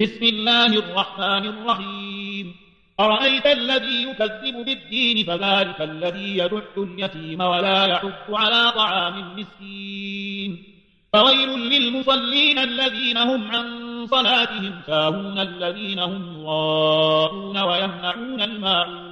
بسم الله الرحمن الرحيم. أرأيت الذي يكذب بالدين فذلك الذي يدع اليتيم ولا يحب على طعام المسكين. فويل للمصلين الذين هم عن صلاتهم ساهون الذين هم يراءون ويمنعون الماعون